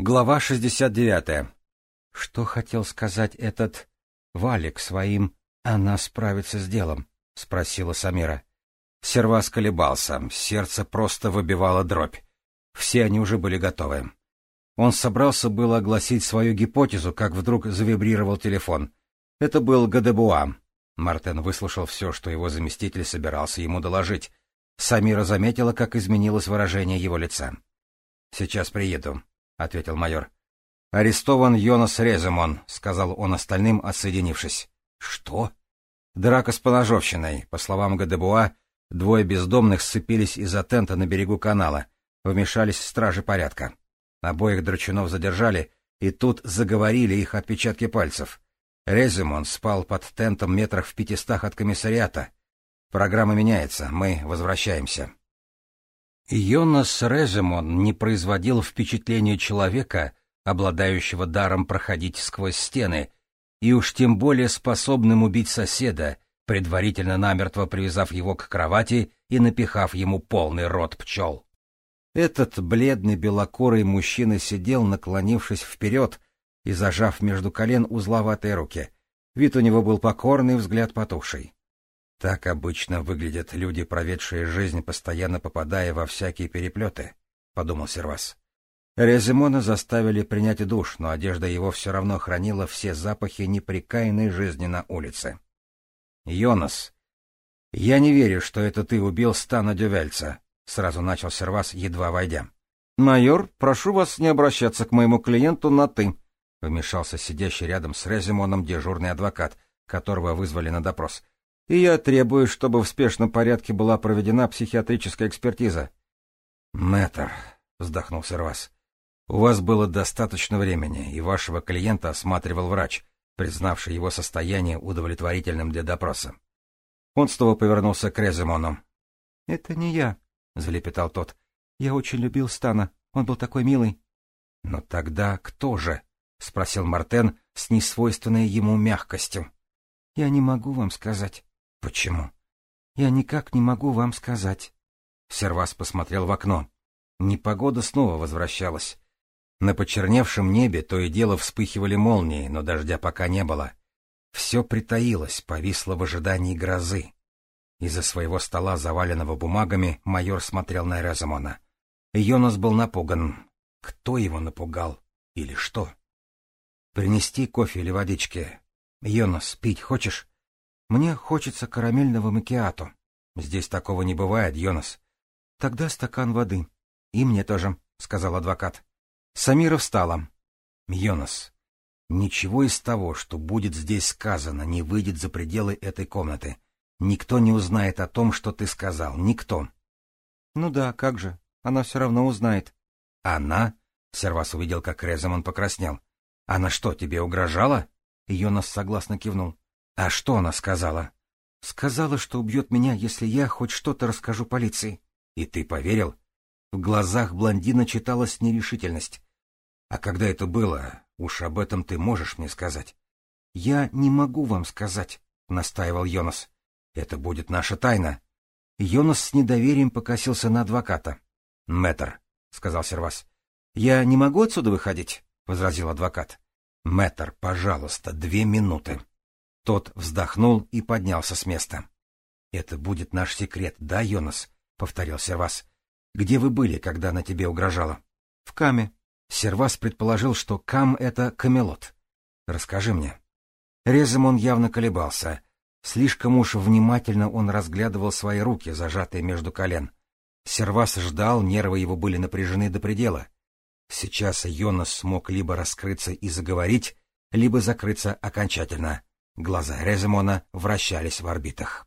Глава 69. Что хотел сказать этот Валик своим «она справится с делом»? — спросила Самира. Сервас колебался, сердце просто выбивало дробь. Все они уже были готовы. Он собрался было огласить свою гипотезу, как вдруг завибрировал телефон. Это был Гадебуа. Мартен выслушал все, что его заместитель собирался ему доложить. Самира заметила, как изменилось выражение его лица. — Сейчас приеду, — ответил майор. — Арестован Йонас Реземон, — сказал он остальным, отсоединившись. — Что? — Драка с поножовщиной. По словам Гадебуа, двое бездомных сцепились из-за тента на берегу канала. Вмешались стражи порядка. Обоих драчунов задержали, и тут заговорили их отпечатки пальцев. Реземон спал под тентом метрах в пятистах от комиссариата. Программа меняется, мы возвращаемся. Йонас Реземон не производил впечатления человека, обладающего даром проходить сквозь стены, и уж тем более способным убить соседа, предварительно намертво привязав его к кровати и напихав ему полный рот пчел. Этот бледный белокорый мужчина сидел, наклонившись вперед и зажав между колен узловатые руки. Вид у него был покорный, взгляд потухший. Так обычно выглядят люди, проведшие жизнь, постоянно попадая во всякие переплеты, — подумал Сервас. Резимона заставили принять душ, но одежда его все равно хранила все запахи неприкаянной жизни на улице. — Йонас, я не верю, что это ты убил Стана Дювельца, — сразу начал Сервас, едва войдя. — Майор, прошу вас не обращаться к моему клиенту на «ты», — вмешался сидящий рядом с Резимоном дежурный адвокат, которого вызвали на допрос и я требую, чтобы в спешном порядке была проведена психиатрическая экспертиза. — Мэтр, — вздохнул Сервас, — у вас было достаточно времени, и вашего клиента осматривал врач, признавший его состояние удовлетворительным для допроса. Он снова повернулся к Резимону. — Это не я, — залепетал тот. — Я очень любил Стана, он был такой милый. — Но тогда кто же? — спросил Мартен с несвойственной ему мягкостью. — Я не могу вам сказать. Почему? Я никак не могу вам сказать. Сервас посмотрел в окно. Непогода снова возвращалась. На почерневшем небе то и дело вспыхивали молнии, но дождя пока не было. Все притаилось, повисло в ожидании грозы. Из-за своего стола, заваленного бумагами, майор смотрел на Резамона. Йонас был напуган. Кто его напугал? Или что? «Принести кофе или водички? Йонас, пить хочешь?» Мне хочется карамельного макиато. Здесь такого не бывает, Йонас. Тогда стакан воды. И мне тоже, — сказал адвокат. Самира встала. Йонас, ничего из того, что будет здесь сказано, не выйдет за пределы этой комнаты. Никто не узнает о том, что ты сказал. Никто. Ну да, как же. Она все равно узнает. Она? Сервас увидел, как Резамон покраснел. Она что, тебе угрожала? Йонас согласно кивнул. А что она сказала? Сказала, что убьет меня, если я хоть что-то расскажу полиции. И ты поверил? В глазах блондина читалась нерешительность. А когда это было, уж об этом ты можешь мне сказать. Я не могу вам сказать, настаивал Йонас. Это будет наша тайна. Йонас с недоверием покосился на адвоката. Мэтр, сказал Сервас. Я не могу отсюда выходить, возразил адвокат. Мэтр, пожалуйста, две минуты. Тот вздохнул и поднялся с места. — Это будет наш секрет, да, Йонас? — повторил Сервас. — Где вы были, когда она тебе угрожала? — В Каме. Сервас предположил, что Кам — это Камелот. — Расскажи мне. Резом он явно колебался. Слишком уж внимательно он разглядывал свои руки, зажатые между колен. Сервас ждал, нервы его были напряжены до предела. Сейчас Йонас смог либо раскрыться и заговорить, либо закрыться окончательно. Глаза Реземона вращались в орбитах.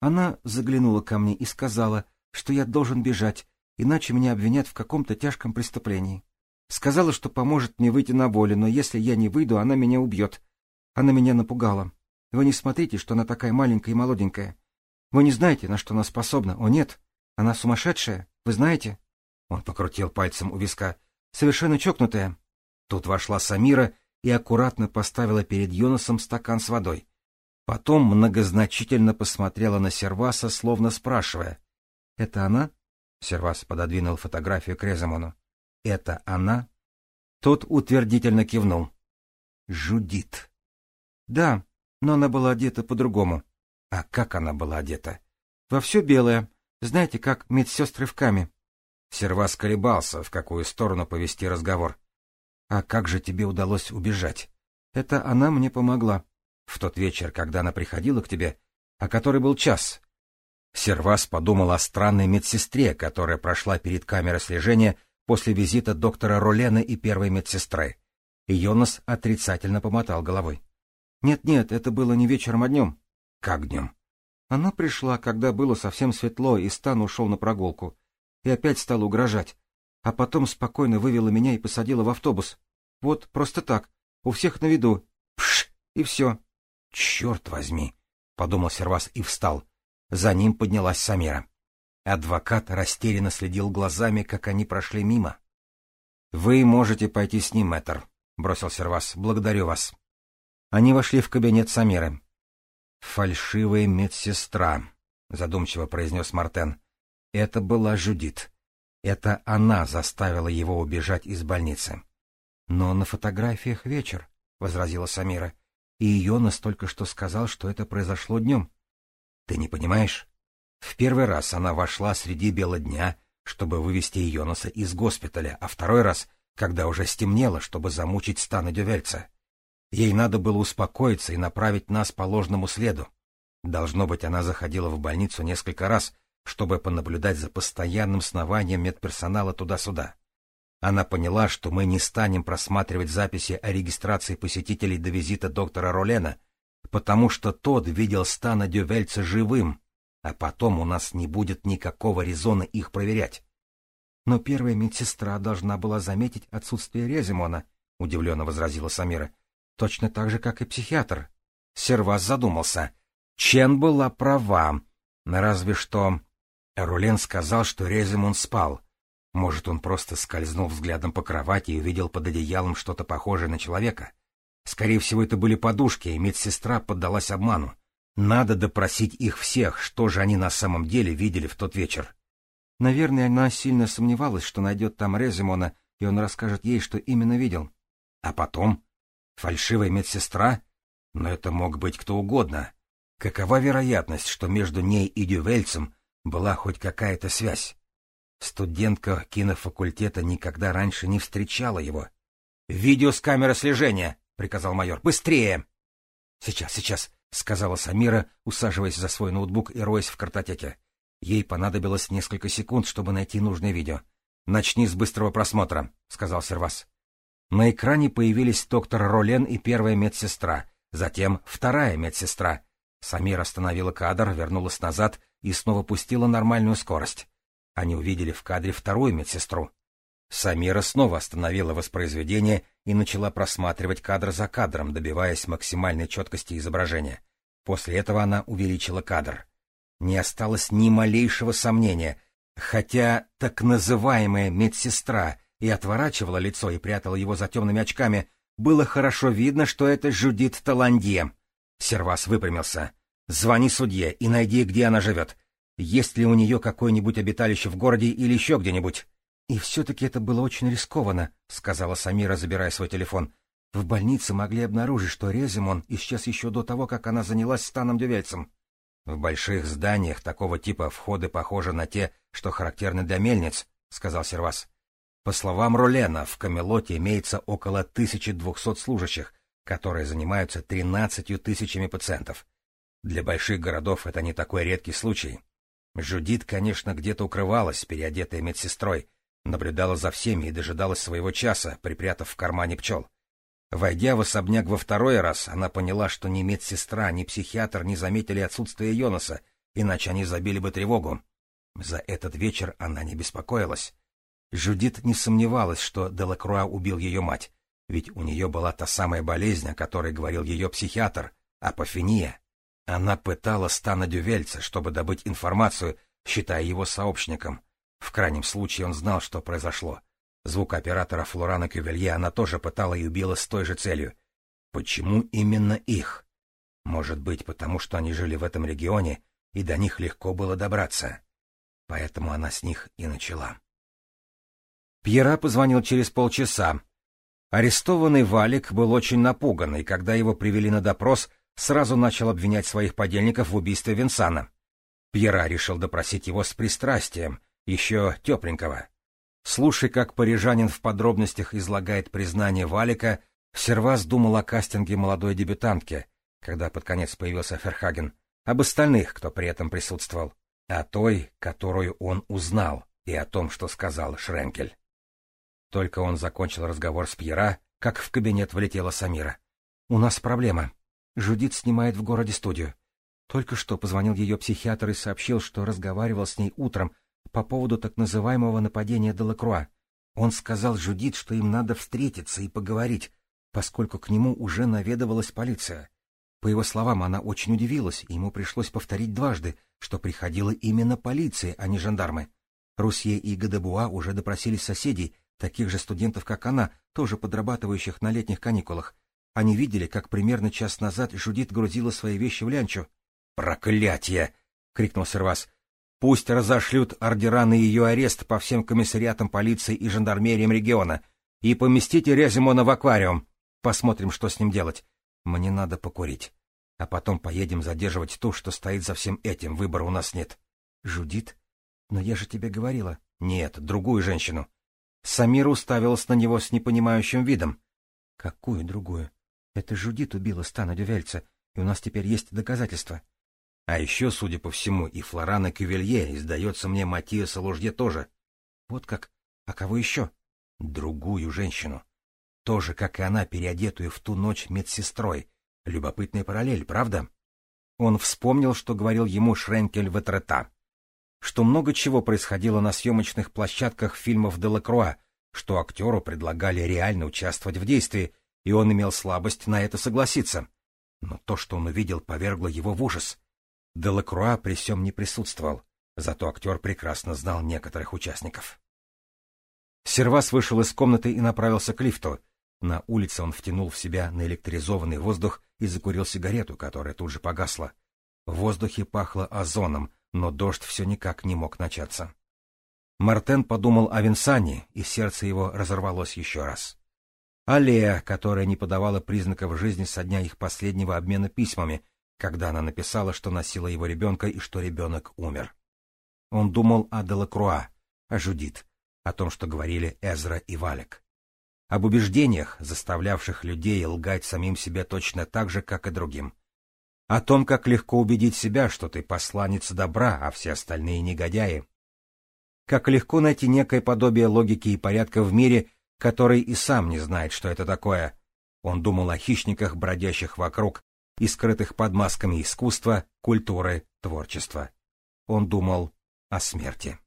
Она заглянула ко мне и сказала, что я должен бежать, иначе меня обвинят в каком-то тяжком преступлении. Сказала, что поможет мне выйти на волю, но если я не выйду, она меня убьет. Она меня напугала. Вы не смотрите, что она такая маленькая и молоденькая. Вы не знаете, на что она способна. О, нет, она сумасшедшая, вы знаете? Он покрутил пальцем у виска. Совершенно чокнутая. Тут вошла Самира и аккуратно поставила перед Йонасом стакан с водой. Потом многозначительно посмотрела на Серваса, словно спрашивая. — Это она? — Сервас пододвинул фотографию к Резамону. — Это она? Тот утвердительно кивнул. «Жудит». «Да, но она была одета по-другому». «А как она была одета?» «Во все белое. Знаете, как медсестры в каме». Сервас колебался, в какую сторону повести разговор. «А как же тебе удалось убежать?» «Это она мне помогла. В тот вечер, когда она приходила к тебе, а который был час». Сервас подумал о странной медсестре, которая прошла перед камерой слежения после визита доктора Ролена и первой медсестры. И Йонас отрицательно помотал головой. «Нет-нет, это было не вечером, а днем». «Как днем?» Она пришла, когда было совсем светло, и Стан ушел на прогулку. И опять стала угрожать. А потом спокойно вывела меня и посадила в автобус. Вот, просто так, у всех на виду. Пш! И все. «Черт возьми!» — подумал Сервас и встал. За ним поднялась Самира. Адвокат растерянно следил глазами, как они прошли мимо. — Вы можете пойти с ним, мэтр, — бросил Сервас. — Благодарю вас. Они вошли в кабинет Самиры. — Фальшивая медсестра, — задумчиво произнес Мартен. — Это была Жудит. Это она заставила его убежать из больницы. — Но на фотографиях вечер, — возразила Самира. — И ее настолько что сказал, что это произошло днем. — Ты не понимаешь? В первый раз она вошла среди бела дня, чтобы вывести Йонаса из госпиталя, а второй раз, когда уже стемнело, чтобы замучить Стана Дювельца. Ей надо было успокоиться и направить нас по ложному следу. Должно быть, она заходила в больницу несколько раз, чтобы понаблюдать за постоянным снованием медперсонала туда-сюда. Она поняла, что мы не станем просматривать записи о регистрации посетителей до визита доктора Ролена, потому что тот видел Стана Дювельца живым, а потом у нас не будет никакого резона их проверять. Но первая медсестра должна была заметить отсутствие Резимона, — удивленно возразила Самира. — Точно так же, как и психиатр. Сервас задумался. Чен была права. Разве что... Рулен сказал, что Резимон спал. Может, он просто скользнул взглядом по кровати и увидел под одеялом что-то похожее на человека. Скорее всего, это были подушки, и медсестра поддалась обману. Надо допросить их всех, что же они на самом деле видели в тот вечер. Наверное, она сильно сомневалась, что найдет там Резимона, и он расскажет ей, что именно видел. А потом? Фальшивая медсестра? Но это мог быть кто угодно. Какова вероятность, что между ней и Дювельцем была хоть какая-то связь? Студентка кинофакультета никогда раньше не встречала его. «Видео с камеры слежения!» — приказал майор. «Быстрее!» «Сейчас, сейчас!» — сказала Самира, усаживаясь за свой ноутбук и роясь в картотеке. Ей понадобилось несколько секунд, чтобы найти нужное видео. «Начни с быстрого просмотра», — сказал Сервас. На экране появились доктор Ролен и первая медсестра, затем вторая медсестра. Самира остановила кадр, вернулась назад и снова пустила нормальную скорость. Они увидели в кадре вторую медсестру. Самира снова остановила воспроизведение и начала просматривать кадр за кадром, добиваясь максимальной четкости изображения. После этого она увеличила кадр. Не осталось ни малейшего сомнения, хотя так называемая медсестра и отворачивала лицо и прятала его за темными очками, было хорошо видно, что это Жудит Таландье. Сервас выпрямился. «Звони судье и найди, где она живет. Есть ли у нее какое-нибудь обиталище в городе или еще где-нибудь?» «И все-таки это было очень рискованно», — сказала Самира, забирая свой телефон. «В больнице могли обнаружить, что Резимон исчез еще до того, как она занялась станом Дювельцем. В больших зданиях такого типа входы похожи на те, что характерны для мельниц», — сказал Сервас. По словам Рулена, в Камелоте имеется около 1200 служащих, которые занимаются 13 тысячами пациентов. Для больших городов это не такой редкий случай. Жудит, конечно, где-то укрывалась, переодетая медсестрой, наблюдала за всеми и дожидалась своего часа, припрятав в кармане пчел. Войдя в особняк во второй раз, она поняла, что ни медсестра, ни психиатр не заметили отсутствие Йонаса, иначе они забили бы тревогу. За этот вечер она не беспокоилась. Жудит не сомневалась, что Делакруа убил ее мать, ведь у нее была та самая болезнь, о которой говорил ее психиатр — апофения. Она пытала Стана Дювельца, чтобы добыть информацию, считая его сообщником, в крайнем случае он знал, что произошло. Звук оператора Флорана Кювелье она тоже пытала и убила с той же целью. Почему именно их? Может быть, потому что они жили в этом регионе, и до них легко было добраться. Поэтому она с них и начала. Пьера позвонил через полчаса. Арестованный Валик был очень напуган, и когда его привели на допрос, сразу начал обвинять своих подельников в убийстве Винсана. Пьера решил допросить его с пристрастием, еще тепленького. Слушай, как парижанин в подробностях излагает признание Валика, Сервас думал о кастинге молодой дебютантки, когда под конец появился Ферхаген, об остальных, кто при этом присутствовал, о той, которую он узнал, и о том, что сказал Шренкель. Только он закончил разговор с Пьера, как в кабинет влетела Самира. — У нас проблема. Жудит снимает в городе студию. Только что позвонил ее психиатр и сообщил, что разговаривал с ней утром по поводу так называемого нападения Делакруа. Он сказал Жудит, что им надо встретиться и поговорить, поскольку к нему уже наведывалась полиция. По его словам, она очень удивилась, и ему пришлось повторить дважды, что приходила именно полиция, а не жандармы. Русье и Гадебуа уже допросили соседей, таких же студентов, как она, тоже подрабатывающих на летних каникулах. Они видели, как примерно час назад Жудит грузила свои вещи в лянчу. «Проклятье!» — крикнул Сервас. «Пусть разошлют ордера на ее арест по всем комиссариатам полиции и жандармериям региона и поместите Резимона в аквариум. Посмотрим, что с ним делать. Мне надо покурить. А потом поедем задерживать ту, что стоит за всем этим. Выбора у нас нет». «Жудит? Но я же тебе говорила». «Нет, другую женщину. Самира уставилась на него с непонимающим видом. — Какую другую? Это Жудит убила Стана Дювельца, и у нас теперь есть доказательства. А еще, судя по всему, и Флорана Кювелье, и, сдается мне, Матиаса Лужье тоже. Вот как? А кого еще? Другую женщину. Тоже, как и она, переодетую в ту ночь медсестрой. Любопытная параллель, правда? Он вспомнил, что говорил ему Шренкель Ветрета что много чего происходило на съемочных площадках фильмов Делакруа, что актеру предлагали реально участвовать в действии, и он имел слабость на это согласиться. Но то, что он увидел, повергло его в ужас. Делакруа при всем не присутствовал, зато актер прекрасно знал некоторых участников. Сервас вышел из комнаты и направился к лифту. На улице он втянул в себя наэлектризованный воздух и закурил сигарету, которая тут же погасла. В воздухе пахло озоном, но дождь все никак не мог начаться. Мартен подумал о Винсане, и сердце его разорвалось еще раз. Аллея, которая не подавала признаков жизни со дня их последнего обмена письмами, когда она написала, что носила его ребенка и что ребенок умер. Он думал о Делакруа, о Жудит, о том, что говорили Эзра и Валек. Об убеждениях, заставлявших людей лгать самим себе точно так же, как и другим о том, как легко убедить себя, что ты посланец добра, а все остальные негодяи. Как легко найти некое подобие логики и порядка в мире, который и сам не знает, что это такое. Он думал о хищниках, бродящих вокруг, и скрытых под масками искусства, культуры, творчества. Он думал о смерти.